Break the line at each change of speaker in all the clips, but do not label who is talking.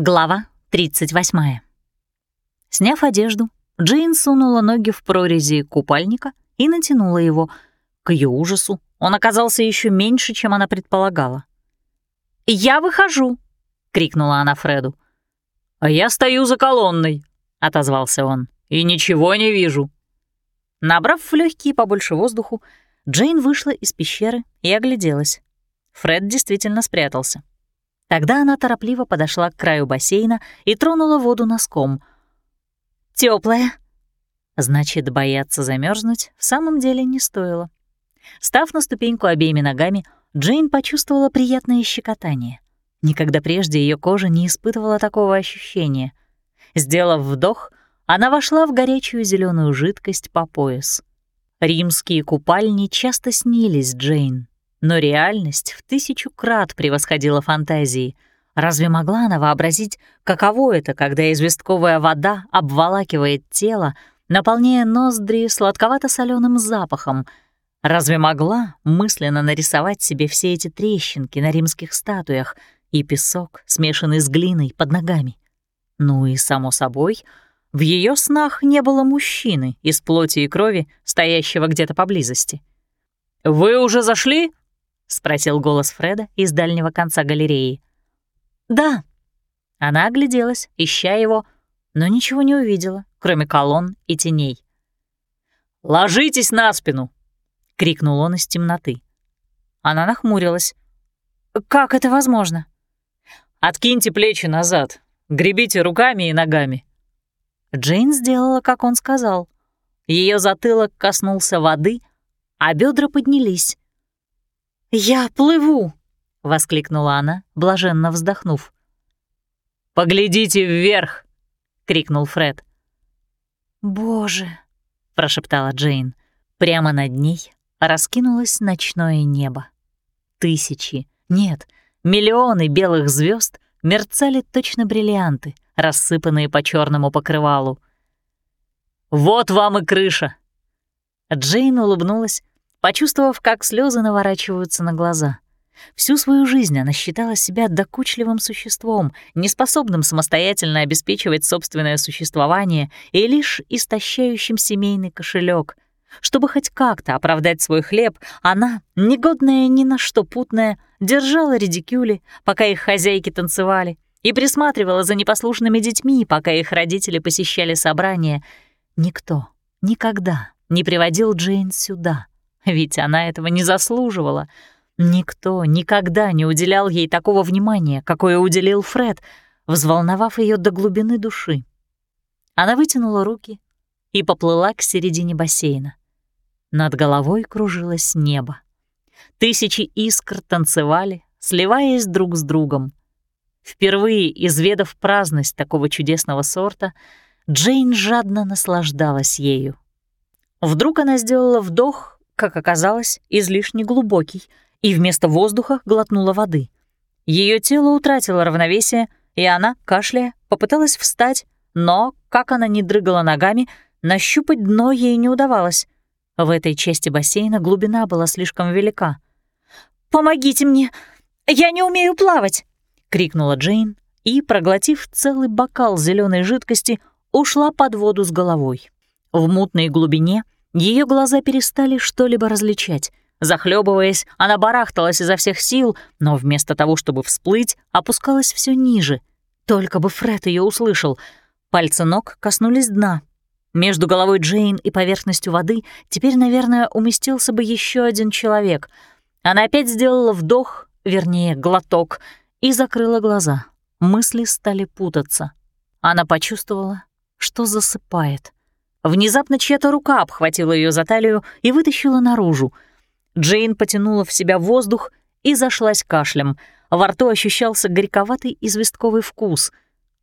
Глава 38. Сняв одежду, Джейн сунула ноги в прорези купальника и натянула его. К ее ужасу он оказался еще меньше, чем она предполагала. «Я выхожу!» — крикнула она Фреду.
«А я стою за колонной», — отозвался он, — «и ничего не вижу».
Набрав в легкие побольше воздуху, Джейн вышла из пещеры и огляделась. Фред действительно спрятался. Тогда она торопливо подошла к краю бассейна и тронула воду носком. Теплая. Значит, бояться замерзнуть в самом деле не стоило. Став на ступеньку обеими ногами, Джейн почувствовала приятное щекотание. Никогда прежде ее кожа не испытывала такого ощущения. Сделав вдох, она вошла в горячую зеленую жидкость по пояс. Римские купальни часто снились Джейн. Но реальность в тысячу крат превосходила фантазии. Разве могла она вообразить, каково это, когда известковая вода обволакивает тело, наполняя ноздри сладковато соленым запахом? Разве могла мысленно нарисовать себе все эти трещинки на римских статуях и песок, смешанный с глиной под ногами? Ну и, само собой, в ее снах не было мужчины из плоти и крови, стоящего где-то поблизости.
«Вы уже зашли?»
— спросил голос Фреда из дальнего конца галереи. «Да». Она огляделась, ища его, но ничего не увидела, кроме колонн и теней.
«Ложитесь на спину!» — крикнул он из темноты.
Она нахмурилась. «Как это возможно?»
«Откиньте плечи назад, гребите руками и ногами».
Джейн сделала, как он сказал. Ее затылок коснулся воды, а бедра поднялись. «Я плыву!» — воскликнула она, блаженно вздохнув.
«Поглядите вверх!» — крикнул Фред.
«Боже!» — прошептала Джейн. Прямо над ней раскинулось ночное небо. Тысячи, нет, миллионы белых звезд мерцали точно бриллианты, рассыпанные по черному покрывалу.
«Вот вам и крыша!»
Джейн улыбнулась почувствовав, как слезы наворачиваются на глаза. Всю свою жизнь она считала себя докучливым существом, неспособным самостоятельно обеспечивать собственное существование и лишь истощающим семейный кошелек. Чтобы хоть как-то оправдать свой хлеб, она, негодная ни на что путная, держала редикюли, пока их хозяйки танцевали, и присматривала за непослушными детьми, пока их родители посещали собрания. Никто никогда не приводил Джейн сюда — ведь она этого не заслуживала. Никто никогда не уделял ей такого внимания, какое уделил Фред, взволновав ее до глубины души. Она вытянула руки и поплыла к середине бассейна. Над головой кружилось небо. Тысячи искр танцевали, сливаясь друг с другом. Впервые изведав праздность такого чудесного сорта, Джейн жадно наслаждалась ею. Вдруг она сделала вдох как оказалось, излишне глубокий, и вместо воздуха глотнула воды. Ее тело утратило равновесие, и она, кашляя, попыталась встать, но, как она не дрыгала ногами, нащупать дно ей не удавалось. В этой части бассейна глубина была слишком велика. «Помогите мне! Я не умею плавать!» — крикнула Джейн и, проглотив целый бокал зеленой жидкости, ушла под воду с головой. В мутной глубине — ее глаза перестали что-либо различать. Захлебываясь, она барахталась изо всех сил, но вместо того, чтобы всплыть, опускалась все ниже. Только бы Фред ее услышал. Пальцы ног коснулись дна. Между головой Джейн и поверхностью воды теперь, наверное, уместился бы еще один человек. Она опять сделала вдох, вернее, глоток, и закрыла глаза. Мысли стали путаться. Она почувствовала, что засыпает. Внезапно чья-то рука обхватила ее за талию и вытащила наружу. Джейн потянула в себя воздух и зашлась кашлем. Во рту ощущался горьковатый известковый вкус.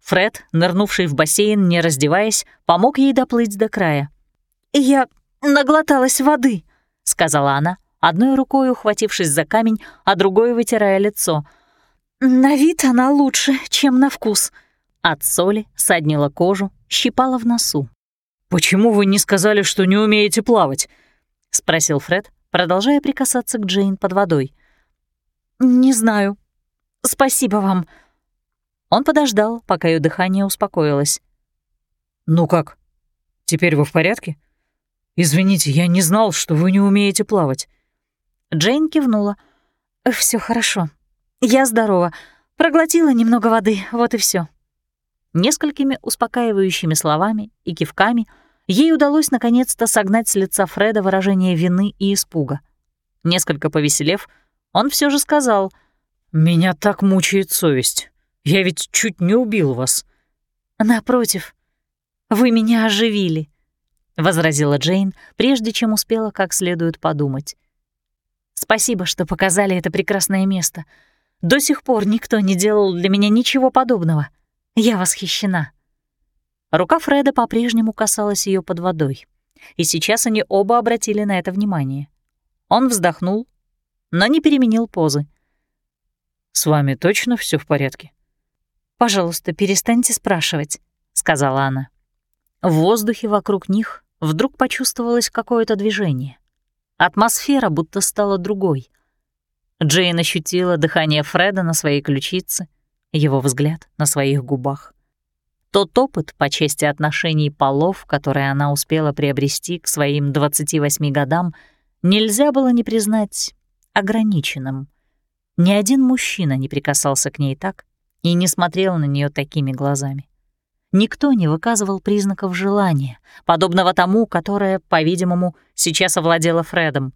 Фред, нырнувший в бассейн, не раздеваясь, помог ей доплыть до края. «Я наглоталась воды», — сказала она, одной рукой ухватившись за камень, а другой вытирая лицо. «На вид она лучше, чем на вкус». От соли саднила кожу, щипала в носу.
«Почему вы не сказали, что не умеете плавать?» — спросил Фред, продолжая прикасаться к Джейн под водой.
«Не знаю. Спасибо вам». Он подождал, пока ее дыхание успокоилось.
«Ну как? Теперь вы в порядке? Извините, я не знал, что вы не умеете плавать».
Джейн кивнула. Все хорошо. Я здорова. Проглотила немного воды, вот и все. Несколькими успокаивающими словами и кивками ей удалось наконец-то согнать с лица Фреда выражение вины и испуга. Несколько повеселев, он все же сказал,
«Меня так мучает совесть. Я ведь чуть не убил вас».
«Напротив, вы меня оживили», — возразила Джейн, прежде чем успела как следует подумать. «Спасибо, что показали это прекрасное место. До сих пор никто не делал для меня ничего подобного». Я восхищена. Рука Фреда по-прежнему касалась ее под водой, и сейчас они оба обратили на это внимание. Он вздохнул, но не переменил позы.
«С вами точно все в порядке?»
«Пожалуйста, перестаньте спрашивать», — сказала она. В воздухе вокруг них вдруг почувствовалось какое-то движение. Атмосфера будто стала другой. Джейн ощутила дыхание Фреда на своей ключице — его взгляд на своих губах. Тот опыт по чести отношений полов, который она успела приобрести к своим 28 годам, нельзя было не признать ограниченным. Ни один мужчина не прикасался к ней так и не смотрел на нее такими глазами. Никто не выказывал признаков желания, подобного тому, которое, по-видимому, сейчас овладело Фредом.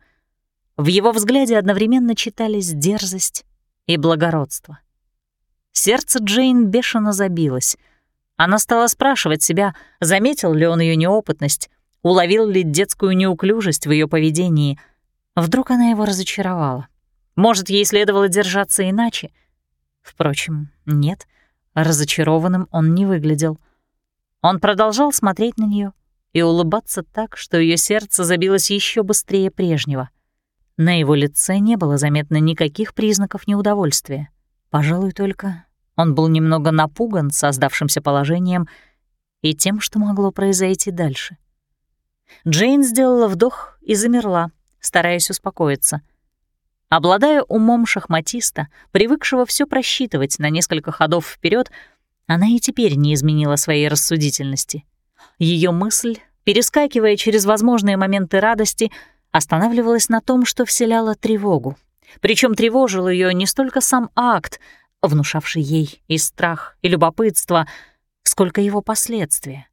В его взгляде одновременно читались дерзость и благородство. Сердце Джейн бешено забилось. Она стала спрашивать себя, заметил ли он ее неопытность, уловил ли детскую неуклюжесть в ее поведении. Вдруг она его разочаровала. Может, ей следовало держаться иначе? Впрочем, нет, разочарованным он не выглядел. Он продолжал смотреть на нее и улыбаться так, что ее сердце забилось еще быстрее прежнего. На его лице не было заметно никаких признаков неудовольствия. Пожалуй, только он был немного напуган создавшимся положением и тем, что могло произойти дальше. Джейн сделала вдох и замерла, стараясь успокоиться. Обладая умом шахматиста, привыкшего все просчитывать на несколько ходов вперед, она и теперь не изменила своей рассудительности. Ее мысль, перескакивая через возможные моменты радости, останавливалась на том, что вселяла тревогу. Причем тревожил ее не столько сам акт, внушавший ей и страх, и любопытство, сколько его последствия.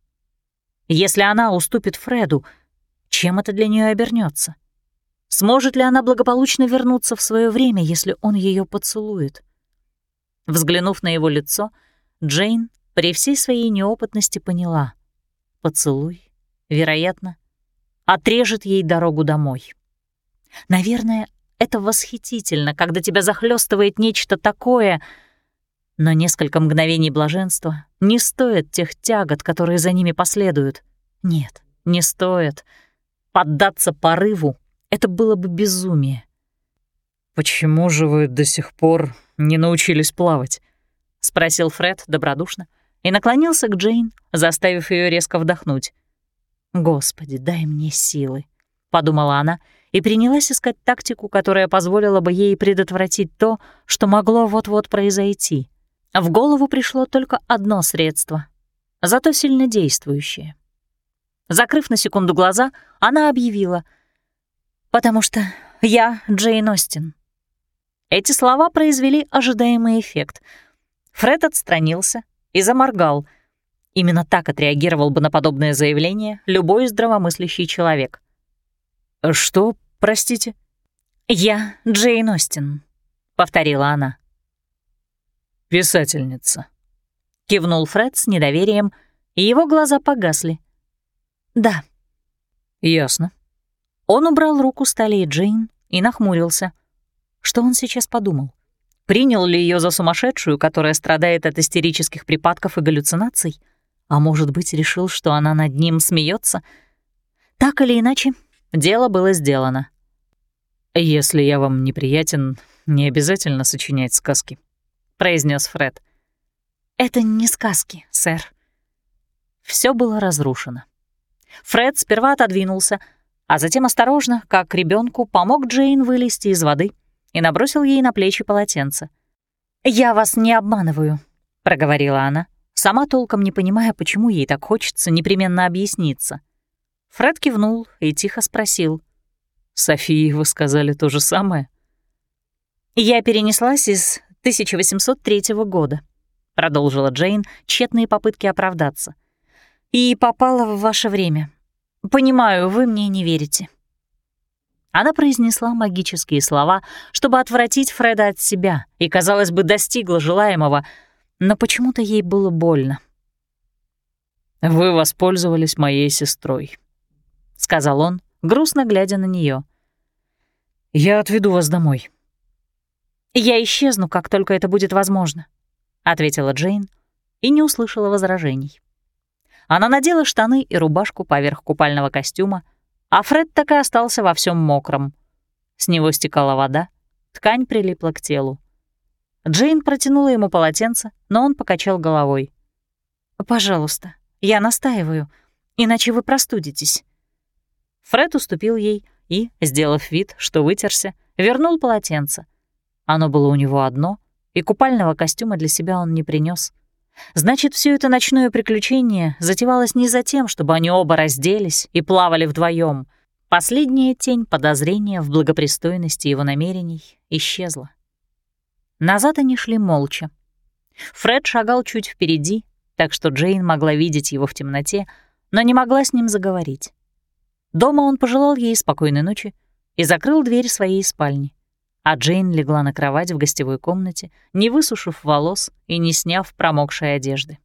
Если она уступит Фреду, чем это для нее обернется? Сможет ли она благополучно вернуться в свое время, если он ее поцелует? Взглянув на его лицо, Джейн при всей своей неопытности поняла. Поцелуй, вероятно, отрежет ей дорогу домой. Наверное, это восхитительно, когда тебя захлестывает нечто такое, но несколько мгновений блаженства не стоят тех тягот, которые за ними последуют. Нет, не стоит. Поддаться порыву — это было бы безумие.
«Почему же вы до сих пор не научились плавать?» — спросил Фред добродушно и наклонился к Джейн, заставив ее резко вдохнуть.
«Господи, дай мне силы», — подумала она и принялась искать тактику, которая позволила бы ей предотвратить то, что могло вот-вот произойти. В голову пришло только одно средство, зато сильно действующее. Закрыв на секунду глаза, она объявила «Потому что я Джейн Остин». Эти слова произвели ожидаемый эффект. Фред отстранился и заморгал. Именно так отреагировал бы на подобное заявление любой здравомыслящий человек.
«Что, простите?»
«Я Джейн Остин», — повторила она.
«Писательница», —
кивнул Фред с недоверием, и его глаза погасли. «Да».
«Ясно».
Он убрал руку с талии Джейн и нахмурился. Что он сейчас подумал? Принял ли ее за сумасшедшую, которая страдает от истерических припадков и галлюцинаций? А может быть, решил, что она над ним смеется? Так или иначе, Дело было сделано.
«Если я вам неприятен, не обязательно сочинять сказки», — произнес Фред.
«Это не сказки, сэр». Все было разрушено. Фред сперва отодвинулся, а затем осторожно, как ребенку, помог Джейн вылезти из воды и набросил ей на плечи полотенце. «Я вас не обманываю», — проговорила она, сама толком не понимая, почему ей так хочется непременно объясниться. Фред кивнул и тихо спросил.
«Софии, вы сказали то же самое?»
«Я перенеслась из 1803 года», — продолжила Джейн тщетные попытки оправдаться. «И попала в ваше время. Понимаю, вы мне не верите». Она произнесла магические слова, чтобы отвратить Фреда от себя, и, казалось бы, достигла желаемого, но почему-то ей было больно.
«Вы воспользовались моей сестрой», — сказал он, грустно глядя на нее. «Я отведу вас домой».
«Я исчезну, как только это будет возможно», — ответила Джейн и не услышала возражений. Она надела штаны и рубашку поверх купального костюма, а Фред так и остался во всем мокром. С него стекала вода, ткань прилипла к телу. Джейн протянула ему полотенце, но он покачал головой. «Пожалуйста, я настаиваю, иначе вы простудитесь». Фред уступил ей и, сделав вид, что вытерся, вернул полотенце. Оно было у него одно, и купального костюма для себя он не принес. Значит, все это ночное приключение затевалось не за тем, чтобы они оба разделись и плавали вдвоем. Последняя тень подозрения в благопристойности его намерений исчезла. Назад они шли молча. Фред шагал чуть впереди, так что Джейн могла видеть его в темноте, но не могла с ним заговорить. Дома он пожелал ей спокойной ночи и закрыл дверь своей спальни а Джейн легла на кровать в гостевой комнате, не высушив волос и не сняв промокшей одежды.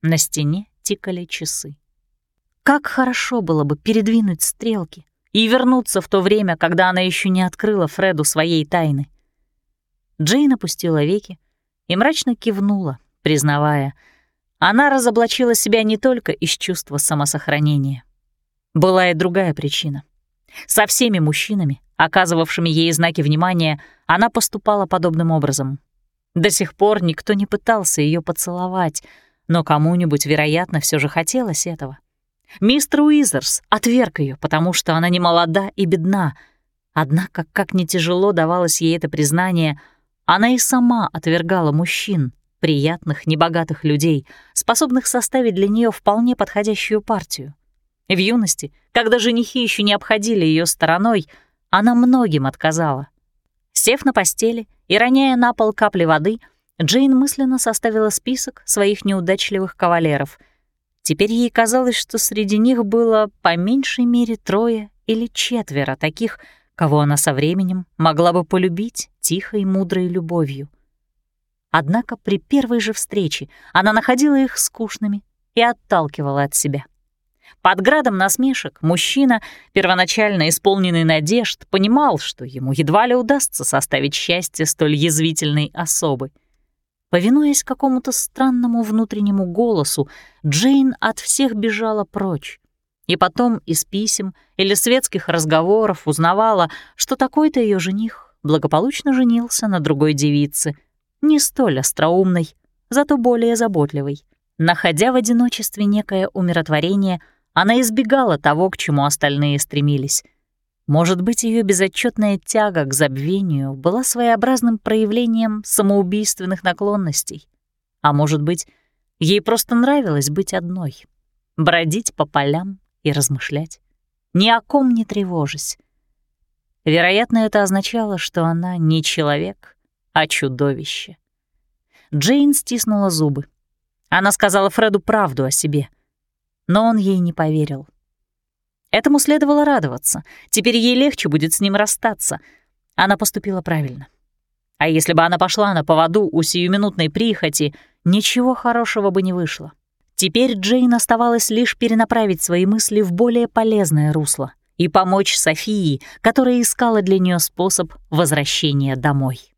На стене тикали часы. Как хорошо было бы передвинуть стрелки и вернуться в то время, когда она еще не открыла Фреду своей тайны. Джейн опустила веки и мрачно кивнула, признавая, она разоблачила себя не только из чувства самосохранения. Была и другая причина. Со всеми мужчинами, оказывавшими ей знаки внимания, она поступала подобным образом. До сих пор никто не пытался ее поцеловать, но кому-нибудь, вероятно, все же хотелось этого. Мистер Уизерс отверг ее, потому что она не молода и бедна. Однако, как не тяжело давалось ей это признание, она и сама отвергала мужчин, приятных, небогатых людей, способных составить для нее вполне подходящую партию. В юности, когда женихи еще не обходили ее стороной, она многим отказала. Сев на постели и роняя на пол капли воды, Джейн мысленно составила список своих неудачливых кавалеров. Теперь ей казалось, что среди них было по меньшей мере трое или четверо таких, кого она со временем могла бы полюбить тихой, мудрой любовью. Однако при первой же встрече она находила их скучными и отталкивала от себя. Под градом насмешек мужчина, первоначально исполненный надежд, понимал, что ему едва ли удастся составить счастье столь язвительной особы. Повинуясь какому-то странному внутреннему голосу, Джейн от всех бежала прочь. И потом из писем или светских разговоров узнавала, что такой-то ее жених благополучно женился на другой девице, не столь остроумной, зато более заботливой. Находя в одиночестве некое умиротворение, она избегала того, к чему остальные стремились. Может быть, ее безотчетная тяга к забвению была своеобразным проявлением самоубийственных наклонностей. А может быть, ей просто нравилось быть одной, бродить по полям и размышлять, ни о ком не тревожась. Вероятно, это означало, что она не человек, а чудовище. Джейн стиснула зубы. Она сказала Фреду правду о себе — но он ей не поверил. Этому следовало радоваться. Теперь ей легче будет с ним расстаться. Она поступила правильно. А если бы она пошла на поводу у сиюминутной прихоти, ничего хорошего бы не вышло. Теперь Джейн оставалось лишь перенаправить свои мысли в более полезное русло и помочь Софии, которая искала для нее способ возвращения домой.